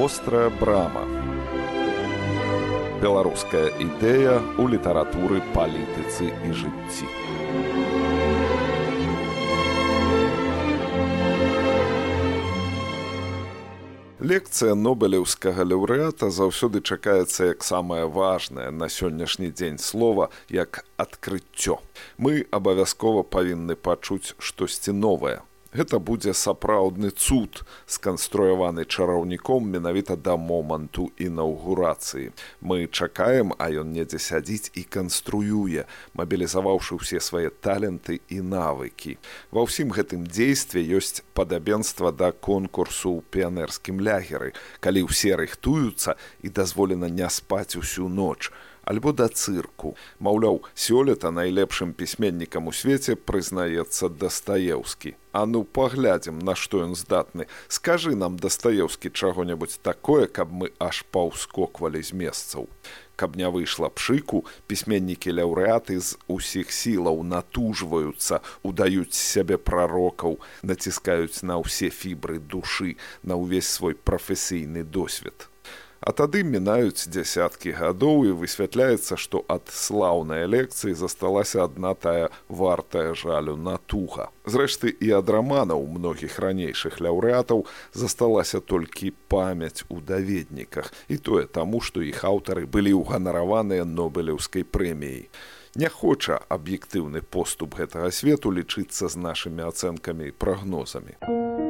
вострая брама. Беларуская ідэя ў літаратуры палітыцы і жыцці. Лекцыя нобелеўскага лаўрэата заўсёды чакаецца як самае важнае на сённяшні дзень слова як адкрыццё. Мы абавязкова павінны пачуць штосьці новае Гэта будзе сапраўдны цуд, сканструяваны чараўніком менавіта да моманту інаўгурацыі. Мы чакаем, а ён недзе сядзіць і канструюе, мабілізаваўшы ўсе свае таленты і навыкі. Ва ўсім гэтым дзействе ёсць падабенства да конкурсу ў піянерскім лягеры, калі ўсе рыхтуюцца і дазволена не спаць усю ноч альбо да цырку. Маўляў, сёлета найлепшым пісьменнікам у свеце прызнаецца дастаеўскі. А ну паглядзім, на што ён здатны. Скажы нам дастаеўскі чаго-небудзь такое, каб мы аж паўскоквалі з месцаў. Каб не выйшла пшыку, пісьменнікі лаўрэаты з усіх сілаў натужваюцца, удаюць сябе прарокаў, націскаюць на ўсе фібры душы, на ўвесь свой прафесійны досвед. А тады мінаюць дзясяткі гадоў і высвятляецца, што ад слаўнай лекцыі засталася адна тая вартая жалю натуга. Зрэшты і ад раманаў многіх ранейшых лаўрэатаў засталася толькі памяць у даведніках і тое таму, што іх аўтары былі ўганараваныя нобелеўскай прэміяй. Не хоча аб'ектыўны поступ гэтага свету лічыцца з нашымі ацэнкамі і прагнозамі.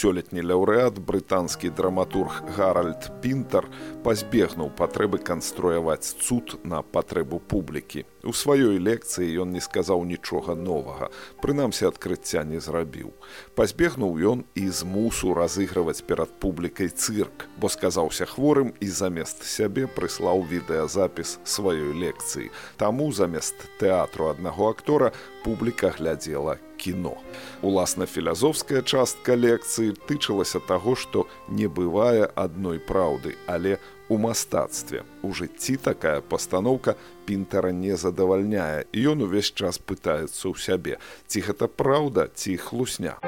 Сёлетні лаўрэат брытанскі драматург гаральд пінтер пазбегнуў патрэбы канструяваць цуд на патрэбу публікі. У сваёй лекцыі ён не сказаў нічога новага прынамсі адкрыцця не зрабіў. Пазбегнуў ён і змусу разыгрываць перад публікай цырк бо сказаўся хворым і замест сябе прыслаў відэазапіс сваёй лекцыі. Таму замест тэатру аднаго актора публіка глядзела кіно. Уласна філязофская частка лекцыі тычылася таго, што не бывае адной праўды, але у мастацтве. У жыцці такая пастаноўка пінтара не задавальняе, і ён увесь час пытаецца ў сябе, ці гэта праўда ці хлусня.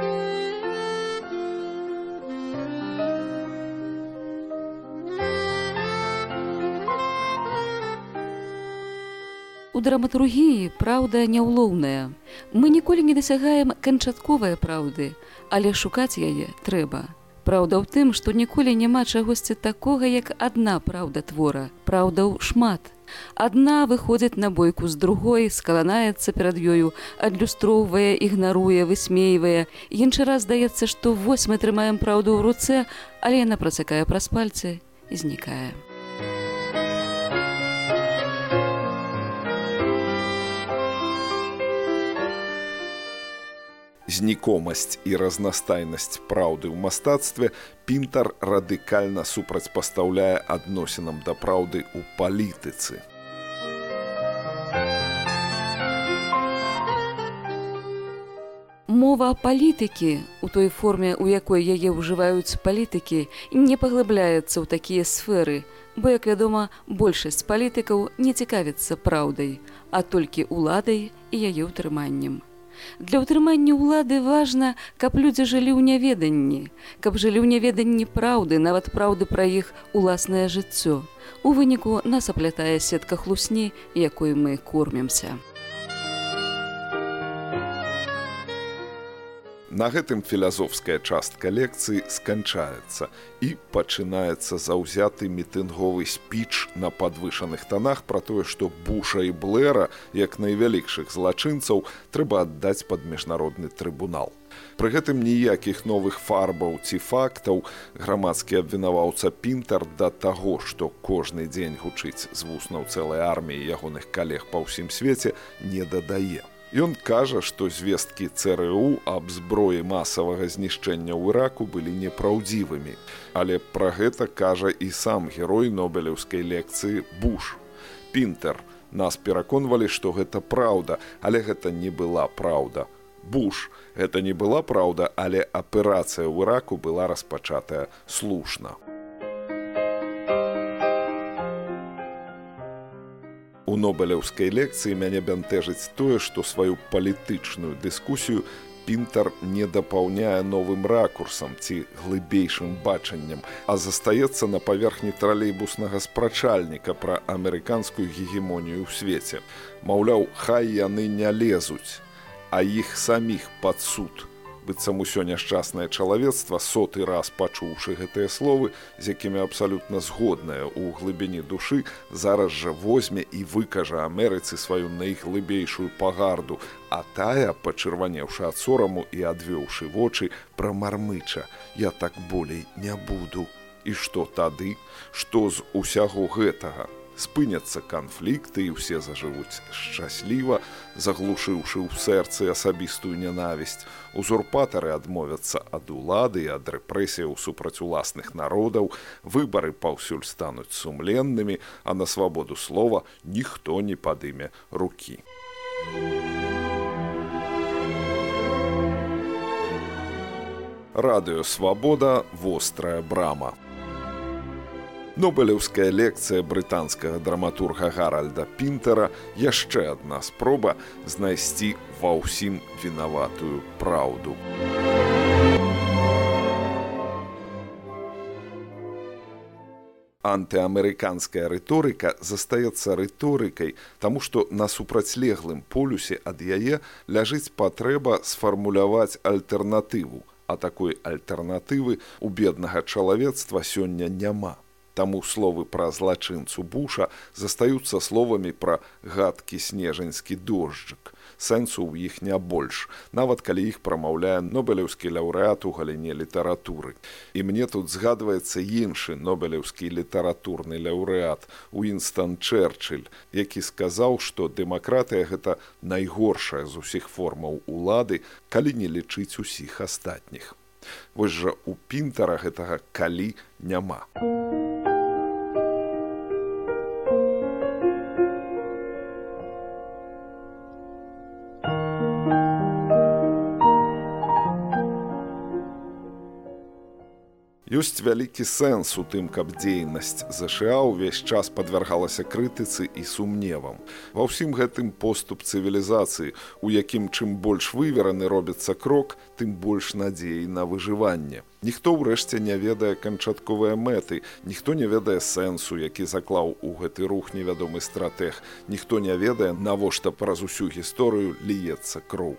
У драматургіі праўда няўлоўная. Мы ніколі не дасягаем канчатковыя праўды, але шукаць яе трэба. Праўда ў тым, што ніколі няма чагосьці такога, як адна праўда твора, праўдаў шмат. Адна выходзіць на бойку з другой, скаланаецца перад ёю, адлюстроўвае, ігнаруе, высмейвае. Іншы раз здаецца, што вось мы трымаем праўду ў руцэ, але яна працякае праз пальцы і знікае. Знікомасць і разнастайнасць праўды ў мастацтве пінтар радыкальна супрацьпастаўляе адносінам да праўды ў палітыцы. Мова палітыкі у той форме, у якой яе ўжываюць палітыкі, не паглыбляецца ў такія сферы, бо, як вядома, большасць палітыкаў не цікавіцца праўдай, а толькі ўладай і яе ўтрыманнем. Для ўтрымання ўлады важна, каб людзі жылі ў няведанні, каб жылі ў няведанні праўды, нават праўды пра іх уласнае жыццё. У выніку нас аплятае сетка хлусні, якой мы кормімся. На гэтым філязофская частка лекцыі сканчаецца і пачынаецца заўзяты мітынговы спіч на падвышаных танах пра тое, што буша і блэра, як найвялікшых злачынцаў трэба аддаць пад міжнародны трыбунал. Пры гэтым ніякіх новых фарбаў ці фактаў грамадскі абвінаваўца пінтар да таго, што кожны дзень гучыць з вуснаў цэлай арміі ягоных калег па ўсім свеце не дадае. Ён кажа, што звесткі ЦРУ аб зброі масавага знішчэння ў іраку былі непраўдзівымі. Але пра гэта кажа і сам герой нобелеўскай лекцыі Буш. Пінтер нас пераконвалі, што гэта праўда, але гэта не была праўда. Буш, гэта не была праўда, але аперацыя ў іраку была распачатая слушна. У нобелеўскай лекцыі мяне бянтэжыць тое, што сваю палітычную дыскусію пінтар не дапаўняе новым ракурсам ці глыбейшым бачаннем, а застаецца на паверхні тралейбуснага спрачальніка пра амерыканскую гегемонію ў свеце. Маўляў, хай яны не лезуць, а іх саміх пад суд быццам усё няшчаснае чалавецтва соты раз пачуўшы гэтыя словы з якімі абсалютна згодная ў глыбіні душы зараз жа возьме і выкажа амерыцы сваю найглыбейшую пагарду а тая пачырванеўшы ад сораму і адвёўшы вочы пра мармыча я так болей не буду і што тады? Што з усяго гэтага спыняцца канфлікты і ўсе зажывуць шчасліва, заглушыўшы ў сэрцы асабістую нянавісць. Узурпатары адмовяцца ад улады і ад рэпрэсіяў супраць уласных народаў, выбары паўсюль стануць сумленнымі, а на свабоду слова ніхто не падыме рукі. Радыё свабода вострая брама. Нобелеўская лекцыя брытанскага драматурга Гаральда Пінтера яшчэ адна спроба знайсці ва ўсім вінаватую праўду. Антыамерыканская рыторыка застаецца рыторыкай, таму што на супрацьлеглым полюсе ад яе ляжыць патрэба сфармуляваць альтэрнатыву, а такой альтэрнатывы у беднага чалавецтва сёння няма. Таму словы пра злачынцу буша застаюцца словамі пра гадкі снежаньскі дожджык. Сэнсу ў іх не больш, нават калі іх прамаўляе нобелеўскі лаўрэат у галіне літаратуры. І мне тут згадваецца іншы нобелеўскі літаратурны лаўрэат Уінстон Чэрчыль, які сказаў, што дэмакратыя гэта найгоршая з усіх формаў улады, калі не лічыць усіх астатніх. Вось жа у пінтара гэтага калі няма. Ёсць вялікі сэнс у тым, каб дзейнасць ЗША ўвесь час падвяргалася крытыцы і сумневам. Ва ўсім гэтым поступ цывілізацыі, у якім чым больш вывераны робіцца крок, тым больш надзеі на выжыванне. Ніхто ўрэшце не ведае канчатковыя мэты, ніхто не ведае сэнсу, які заклаў у гэты рух невядомы стратэг. Ніхто не ведае, навошта праз усю гісторыю ліецца кроў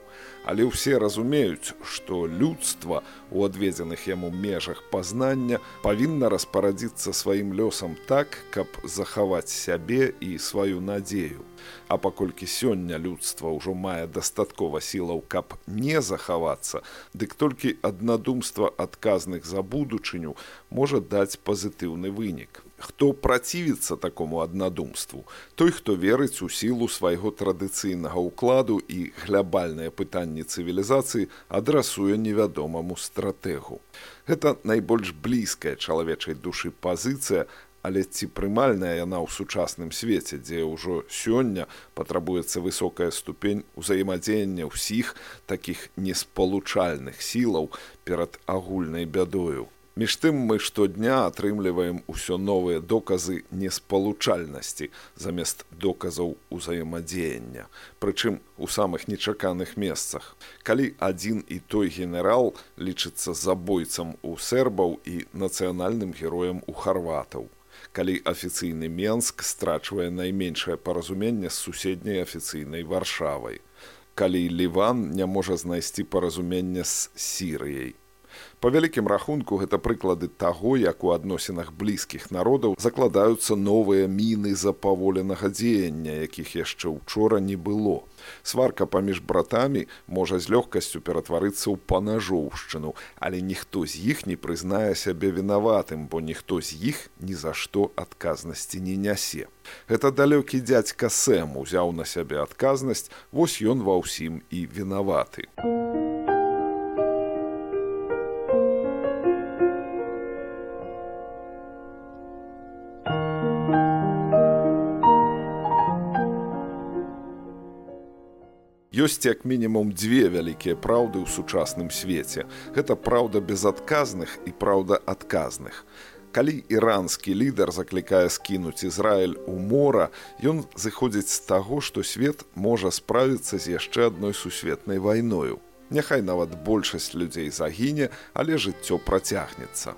але ўсе разумеюць, што людства у адведзеных яму межах пазнання павінна распарадзіцца сваім лёсам так, каб захаваць сябе і сваю надзею. А паколькі сёння людства ўжо мае дастаткова сілаў, каб не захавацца, дык толькі аднадумства адказных за будучыню можа даць пазітыўны вынік. Хто працівіцца такому аднадумству? Той хто верыць у сілу свайго традыцыйнага ўкладу і глябальныя пытанні цывілізацыі адрасуе невядомаму стратэгу. Гэта найбольш блізкая чалавечай душы пазіцыя але ці прымальная яна ў сучасным свеце дзе ўжо сёння патрабуецца высокая ступень узаемадзеяння ўсіх такіх неспалучальных сілаў перад агульнай бядою Між тым мы штодня атрымліваем усё новыя доказы неспалучальнасці замест доказаў узаемадзеяння, прычым у самых нечаканых месцах. Калі адзін і той генерал лічыцца забойцам у сербаў і нацыянальным героем у харватаў. Калі афіцыйны Менск страчвае найменшае паразуменне з суседняй афіцыйнай варшавай. Калі Ліван не можа знайсці паразумення з сірыяй. Па вялікім рахунку гэта прыклады таго, як у адносінах блізкіх народаў закладаюцца новыя міны запаволенага дзеяння, якіх яшчэ учора не было. Сварка паміж братамі можа з лёгкасцю ператварыцца ў панажоўшчыну, але ніхто з іх не прызнае сябе вінаватым, бо ніхто з іх ні за што адказнасці не нясе. Гэта далёкі дзядзька Сэм узяў на сябе адказнасць, вось ён ва ўсім і вінаваты. Ёсць як мінімум дзве вялікія праўды ў сучасным свеце. Гэта праўда безадказных і праўда адказных. Калі іранскі лідар заклікае скінуць Ізраіль у мора, ён зыходзіць з таго, што свет можа справіцца з яшчэ адной сусветнай вайною. Няхай нават большасць людзей загіне, але жыццё працягнецца.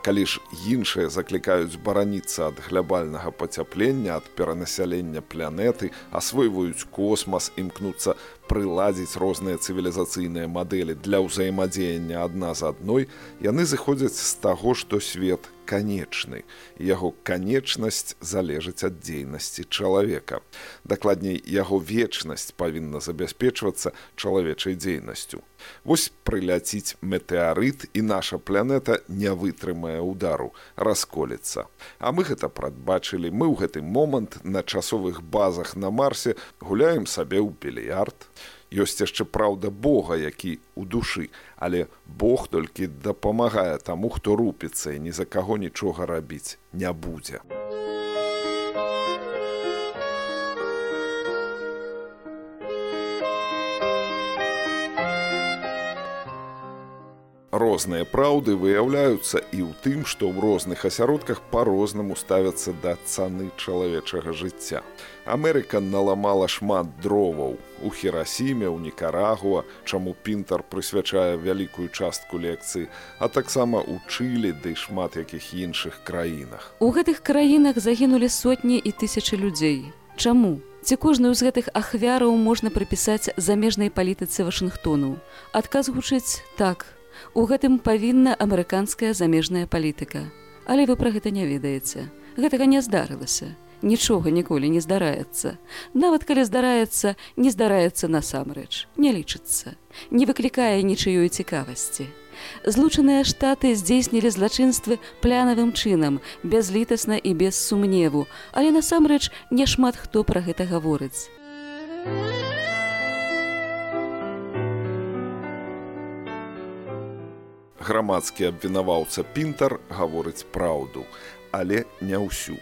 Калі ж іншыя заклікаюць бараніцца ад глябальнага пацяплення ад перанасялення планеты, асвойваюць космас, імкнуцца прыладзіць розныя цывілізацыйныя мадэлі для ўзаемадзеяння адна з адной, яны зыходзяць з таго, што свет канечны. Яго канечнасць залежыць ад дзейнасці чалавека. Дакладней, яго вечнасць павінна забяспечвацца чалавечай дзейнасцю. Вось прыляціць метэарыт і наша планета не вытрымае удару, расколецца. А мы гэта прадбачылі, мы ў гэты момант на часовых базах на марсе гуляем сабе ў більярд ёсць яшчэ праўда Бога, які ў душы, але Бог толькі дапамагае таму, хто рупіцца і ні за каго нічога рабіць не будзе. Розныя праўды выяўляюцца і ў тым, што ў розных асяродках па-рознаму ставяцца да цаны чалавечага жыцця. Амерыка наламала шмат дроваў у хірасіме, ў Нікарагуа, чаму пінтар прысвячае вялікую частку лекцыі, а таксама ў Чылі ды шмат якіх іншых краінах. У гэтых краінах загінулі сотні і тысячы людзей. Чаму? Ці кожную з гэтых ахвяраў можна прыпісаць замежнай палітыцы Вашынгтону. Адказ гучыць так, У гэтым павінна амерыканская замежная палітыка. Але вы пра гэта не ведаеце. Гэтага не здарылася. Нічога ніколі не здараецца. Нават калі здараецца, не здараецца насамрэч, не лічыцца, не выклікае нічыёй цікавасці. Злучаныя штаты здзейснілі злачынствы плянавым чынам, бязлітасна і без сумневу, але насамрэч няшмат хто пра гэта гаворыць. Грамадскі абвінаваўца пінтар гаворыць праўду, але не ўсю.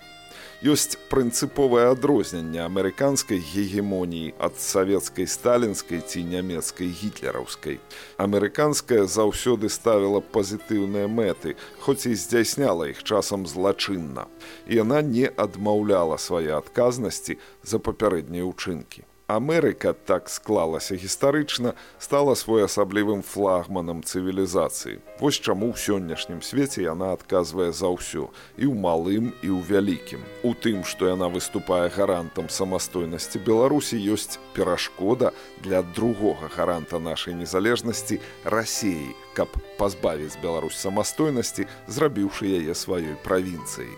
Ёсць прынцыповае адрозненне амерыканскай гегемоніі ад савецкай сталінскай ці нямецкай гітлераўскай. Амерыканская заўсёды ставіла пазітыўныя мэты, хоць і здзяйсняла іх часам злачынна. Яна не адмаўляла свае адказнасці за папярэднія ўчынкі. Амерыка так склалася гістарычна, стала своеасаблівым флагманам цывілізацыі. Вось чаму ў сённяшнім свеце яна адказвае за ўсё і ў малым і ў вялікім. У тым, што яна выступае гарантам самастойнасці Беларусі ёсць перашкода для другога гаранта нашай незалежнасці рассеі, каб пазбавіць Беларусь самастойнасці, зрабіўшы яе сваёй правінцыяй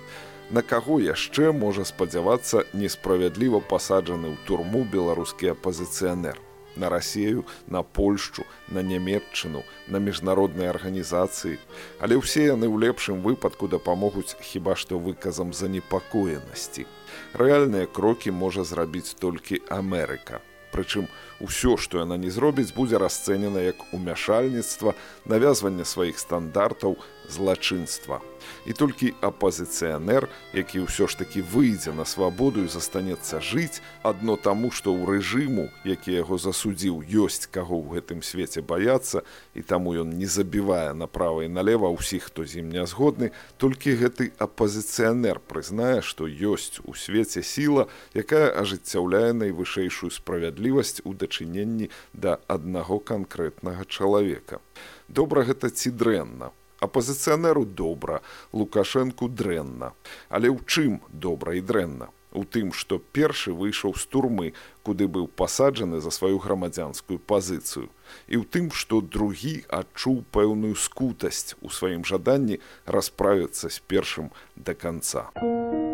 на каго яшчэ можа спадзявацца несправядліва пасаджаны ў турму беларускі апазіцыянер? На рассею на польшчу на нямметчыну на міжнароднай арганізацыі? Але ўсе яны ў лепшым выпадку дапамогуць хіба што выказам занепакоенасці. Рэальныя крокі можа зрабіць толькі Амерыка. Прычым усё што яна не зробіць будзе расцэнена як умяшальніцтва навязванне сваіх стандартаў злачынства і толькі апазіцыянер, які ўсё ж такі выйдзе на свабоду і застанецца жыць адно таму, што ў рэжыму, які яго засудзіў ёсць каго ў гэтым свеце баяцца і таму ён не забівае направа і налева ўсіх, хто з ім не згодны, толькі гэты апазіцыянер прызнае, што ёсць у свеце сіла, якая ажыццяўляе найвышэйшую справядлівасць у дачыненні да аднаго канкрэтнага чалавека. Добра гэта ці дрэнна апазіцыянеру добра лукашэнку дрэнна. Але ў чым добра і дрэнна? У тым што першы выйшаў з турмы куды быў пасаджаны за сваю грамадзянскую пазіцыю. І ў тым што другі адчуў пэўную скутасць у сваім жаданні расправіцца з першым да канца. у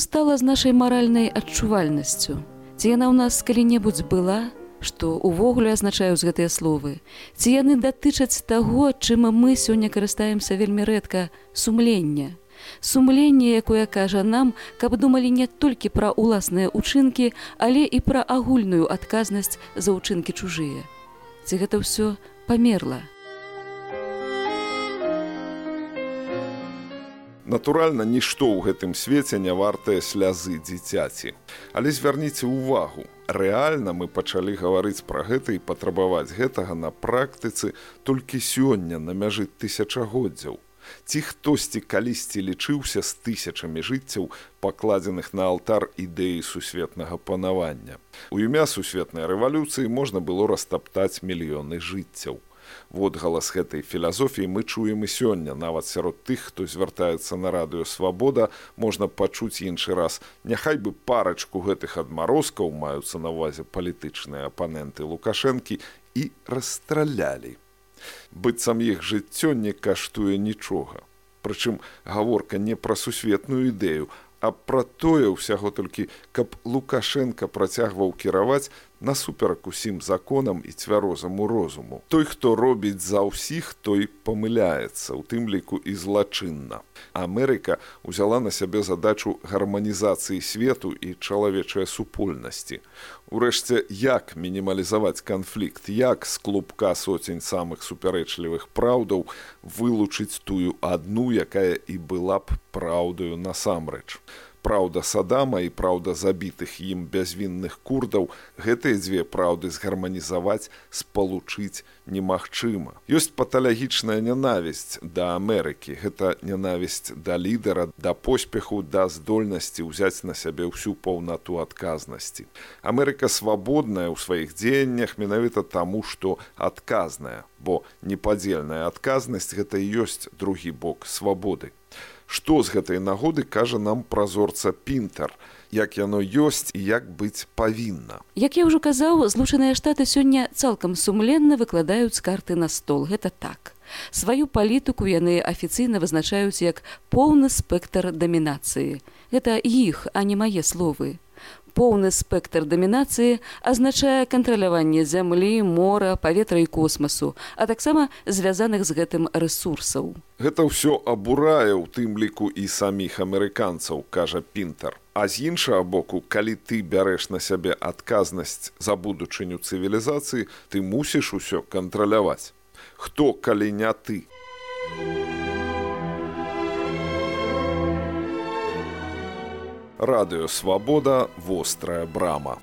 стала з нашай маральнай адчувальнасцю? Ці яна ў нас калі-небудзь была, што ўвогуле азначаюць гэтыя словы? Ці яны датычаць таго, чым мы сёння карыстаемся вельмі рэдка сумлення? Сумленне, якое кажа нам, каб думалі не толькі пра ўласныя ўчынкі, але і пра агульную адказнасць за ўчынкі чужыя. Ці гэта ўсё памерла? Натуральна, нішто ў гэтым свеце не вартае слязы дзіцяці. Але звярніце ўвагу. Рэальна мы пачалі гаварыць пра гэта і патрабаваць гэтага на практыцы толькі сёння на мяжы тысячагоддзяў. Ці хтосьці калісьці лічыўся з тысячамі жыццяў, пакладзеных на алтар ідэі сусветнага панавання. У імя сусветнай рэвалюцыі можна было растаптаць мільёны жыццяў. Водгалас гэтай філасофіі мы чуем і сёння, нават сярод тых, хто звяртаецца на радыё свабода, можна пачуць іншы раз. Няхай бы парачку гэтых адмарозкаў маюцца на ўвазе палітычныя апаненты Лукашэнкі і расстралялі быццам іх жыццё не каштуе нічога. Прычым гаворка не пра сусветную ідэю, а пра тое ўсяго толькі, каб Лукашенко працягваў кіраваць насуперак усім законам і цвярозаму розуму. Той, хто робіць за ўсіх, той памыляецца, у тым ліку і злачынна. Амерыка ўзяла на сябе задачу гарманізацыі свету і чалавечай супольнасці. Урэшце, як мінімалізаваць канфлікт, як з клубка соцень самых супярэчлівых праўдаў вылучыць тую адну, якая і была б праўдаю насамрэч праўда садама і праўда забітых ім бязвінных курдаў гэтыя дзве праўды згарманізаваць спалучыць немагчыма. Ёсць паталагічная нянавісць да амерыкі гэта нянавісць да лідара да поспеху да здольнасці ўзяць на сябе ўсю паўнату адказнасці. Амерыка свабодная ў сваіх дзеяннях менавіта таму што адказная бо непадзельная адказнасць гэта ёсць другі бок свабоды што з гэтай нагоды кажа нам празорца пінтер? Як яно ёсць і як быць павінна? Як я ўжо казаў злучаныя штаты сёння цалкам сумленна выкладаюць карты на стол. Гэта так. Сваю палітыку яны афіцыйна вызначаюць як поўны спектр дамінацыі. Гэта іх а не мае словы поўны спектр дамінацыі азначае кантраляванне зямлі мора паветра і космасу а таксама звязаных з гэтым рэсурсаў. Гэта ўсё абурае ў тым ліку і саміх амерыканцаў кажа пінтер. А з іншага боку калі ты бярэш на сябе адказнасць за будучыню цывілізацыі ты мусіш усё кантраляваць. Хто калі не ты радыё свабода вострая брама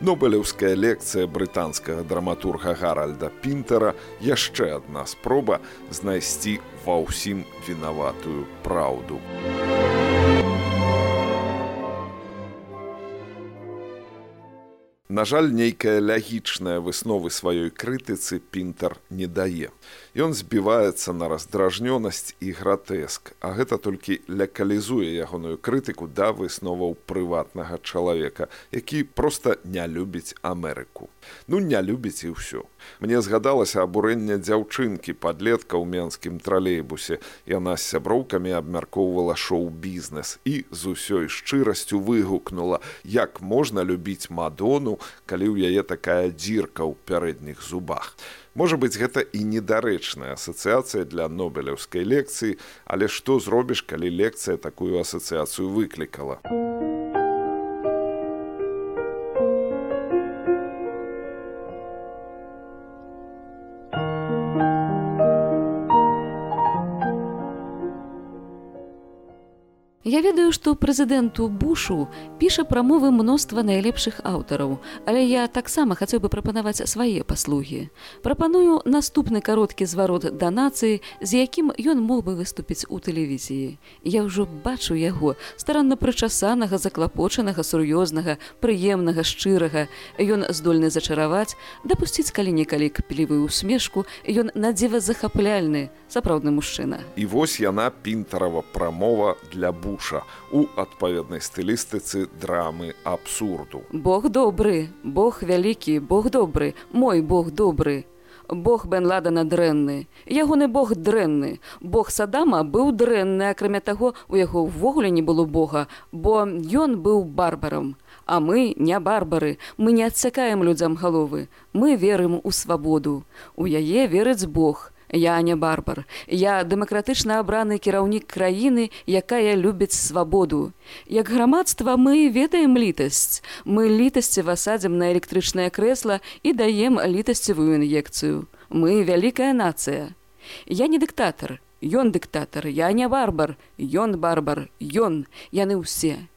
нобелеўская лекцыя брытанскага драматурга гаральда пінтера яшчэ адна спроба знайсці ва ўсім вінаватую праўду На жаль, нейкая лягічная высновы сваёй крытыцы пінтер не дае. Ён збіваецца на раздражнёнасць і гратэск, а гэта толькі лякалізуе ягоную крытыку да высноваў прыватнага чалавека, які проста не любіць Амерыку. Ну не любіць і ўсё. Мне згадалася абурэнне дзяўчынкі падлетка ў менскім тралейбусе. Яна з сяброўкамі абмяркоўвала шоу-бізнес і з усёй шчырасцю выгукнула, як можна любіць мадону, калі ў яе такая дзірка ў пярэдніх зубах. Можа быць, гэта і недарэчная асацыяцыя для нобелеўскай лекцыі, але што зробіш, калі лекцыя такую асацыяцыю выклікала. Я ведаю, што прэзідэнту бушу піша прамовы мноства найлепшых аўтараў, але я таксама хацеў бы прапанаваць свае паслугі. Прапаную наступны кароткі зварот да нацыі, з якім ён мог бы выступіць у тэлевізіі. Я ўжо бачу яго старанна прычасанага, заклапочанага, сур'ёзнага, прыемнага, шчырага. Ён здольны зачараваць, дапусціць калі-нікалі капелівую усмешку, ён надзіва захапляльны, сапраўдны мужчына. І вось яна пінтарава прамова для буша душа у адпаведнай стылістыцы драмы абсурду. Бог добры, Бог вялікі, Бог добры, мой Бог добры. Бог бен ладана дрэнны. Ягоны Бог дрэнны. Бог садама быў дрэнны, акрамя таго, у яго ўвогуле не было Бога, бо ён быў барбарам. А мы не барбары, мы не адсякаем людзям галовы. Мы верым у свабоду. У яе верыць Бог. Я не барбар. Я дэмакратычна абраны кіраўнік краіны, якая любіць свабоду. Як грамадства мы ведаем літасць. Мы літасці васадзім на электрычнае крэсла і даем літасцевую ін'екцыю. Мы вялікая нацыя. Я не дыктатар. Ён дыктатар, я не барбар, ён барбар, ён, яны ўсе.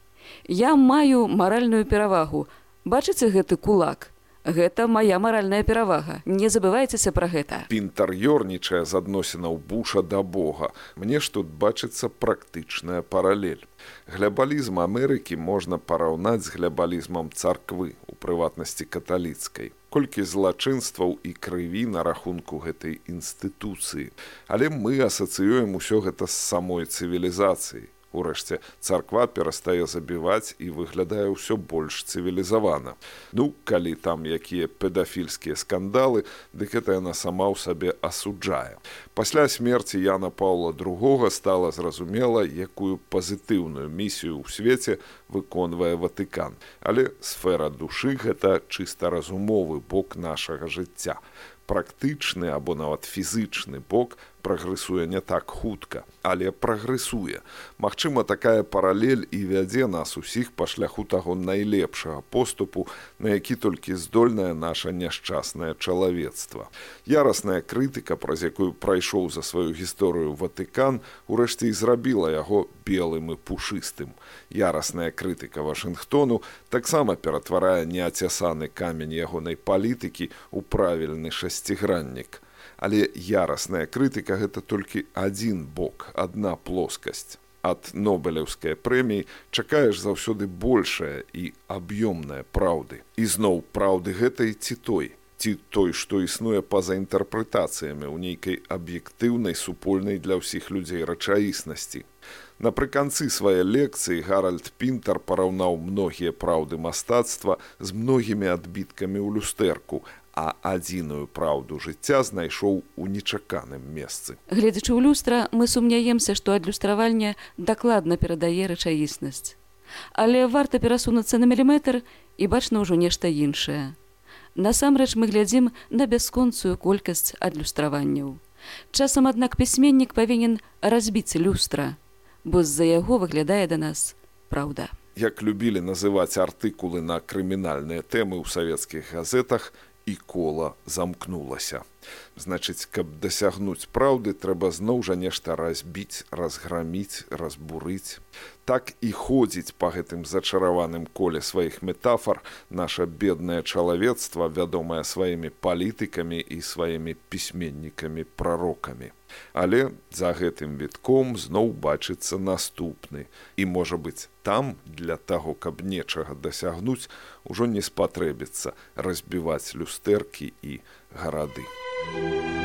Я маю маральную перавагу. Бачыце гэты кулак. Гэта моя маральная перавага. Не забывайцеся пра гэта. Пінтар ёрнічае з адносінаў буша да Бога. Мне ж тут бачыцца практычная паралель. Глябалізм Амерыкі можна параўнаць з глябалізмам царквы, у прыватнасці каталіцкай. Колькі злачынстваў і крыві на рахунку гэтай інстытуцыі. Але мы асацыюем усё гэта з самой цывілізацыі. Урэшце царква перастае забіваць і выглядае ўсё больш цывілізавана. Ну, калі там якія педафільскія скандалы, дык гэта яна сама ў сабе асуджае. Пасля смерці Яна Паўла II стала зразумела, якую пазітыўную місію ў свеце выконвае Ватыкан. Але сфера душы гэта чыста разумовы бок нашага жыцця. Практычны або нават фізычны бок прагрэсуе не так хутка, але прагрэсуе. Магчыма, такая паралель і вядзе нас усіх па шляху таго найлепшага поступу, на які толькі здольнае наша няшчаснае чалавецтва. Ярасная крытыка, праз якую прайшоў за сваю гісторыю Ватыкан, урэшце і зрабіла яго белым і пушыстым. Ярасная крытыка Вашынгтону таксама ператварае неацясаны камень ягонай палітыкі ў правільны шасціграннік але ярасная крытыка гэта толькі адзін бок адна плоскасць. Ад нобелеўскай прэміі чакаеш заўсёды большая і аб'ёмная праўды. Ізноў праўды гэтай ці той ці той што існуе па-за інтэрпрэтацыямі ў нейкай аб'ектыўнай супольнай для ўсіх людзей рэчаіснасці напрыканцы свае лекцыі гаральд пінтер параўнаў многія праўды мастацтва з многімі адбіткамі ў люстэрку а адзіную праўду жыцця знайшоў у нечаканым месцы. Гледзячы ў люстра, мы сумняемся, што адлюстравальня дакладна перадае рэчаіснасць. Але варта перасунуцца на міліметр і бачна ўжо нешта іншае. Насамрэч мы глядзім на бясконцую колькасць адлюстраванняў. Часам, аднак пісьменнік павінен разбіць люстра, бо з-за яго выглядае да нас праўда. Як любілі называць артыкулы на крымінальныя тэмы ў савецкіх газетах, і кола замкнулася. Значыць, каб дасягнуць праўды, трэба зноў жа нешта разбіць, разграміць, разбурыць. Так і ходзіць па гэтым зачараваным коле сваіх метафар наша беднае чалавецтва, вядомае сваімі палітыкамі і сваімі пісьменнікамі прарокамі. Але за гэтым вітком зноў бачыцца наступны. І можа быць, там для таго, каб нечага дасягнуць, ужо не спатрэбіцца разбіваць люстэркі і гарады. Thank you